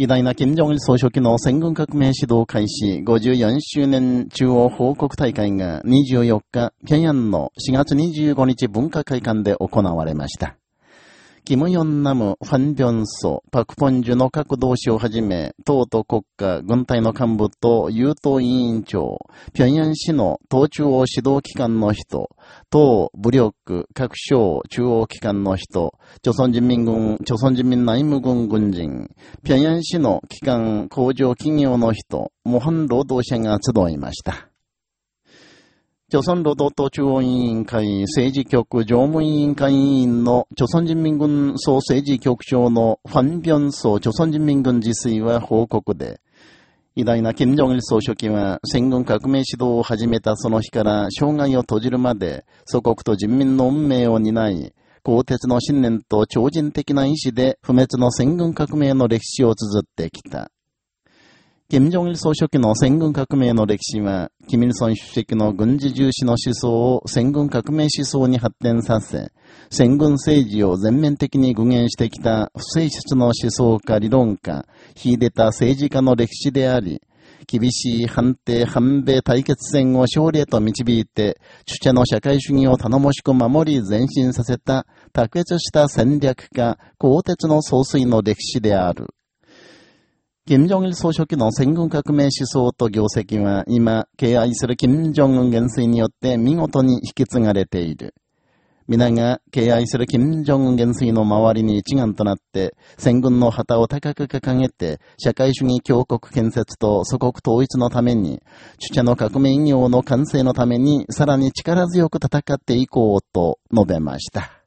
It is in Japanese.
偉大な金正恩総書記の戦軍革命指導開始54周年中央報告大会が24日、平壌の4月25日文化会館で行われました。キム・ヨンナム、ファン・ビョンソ、パク・ポンジュの各同志をはじめ、党と国家、軍隊の幹部と優等委員長、平壌市の党中央指導機関の人、党、武力、各省、中央機関の人、朝鮮人民軍、朝鮮人民内務軍軍人、平壌市の機関、工場企業の人、模範労働者が集いました。朝鮮労働党中央委員会政治局常務委員会委員の朝鮮人民軍総政治局長のファン・ビョンソ朝鮮人民軍自炊は報告で、偉大な金正日総書記は戦軍革命指導を始めたその日から生涯を閉じるまで祖国と人民の運命を担い、鋼鉄の信念と超人的な意志で不滅の戦軍革命の歴史を綴ってきた。金正日総書記の戦軍革命の歴史は、金日成主席の軍事重視の思想を戦軍革命思想に発展させ、戦軍政治を全面的に具現してきた不正室の思想家、理論家、秀でた政治家の歴史であり、厳しい反定反米対決戦を勝利へと導いて、主者の社会主義を頼もしく守り前進させた、卓越した戦略家、鋼鉄の総帥の歴史である。金正日総書記の戦軍革命思想と業績は今、敬愛する金正恩元帥によって見事に引き継がれている。皆が敬愛する金正恩元帥の周りに一丸となって、戦軍の旗を高く掲げて、社会主義強国建設と祖国統一のために、主者の革命業の完成のために、さらに力強く戦っていこうと述べました。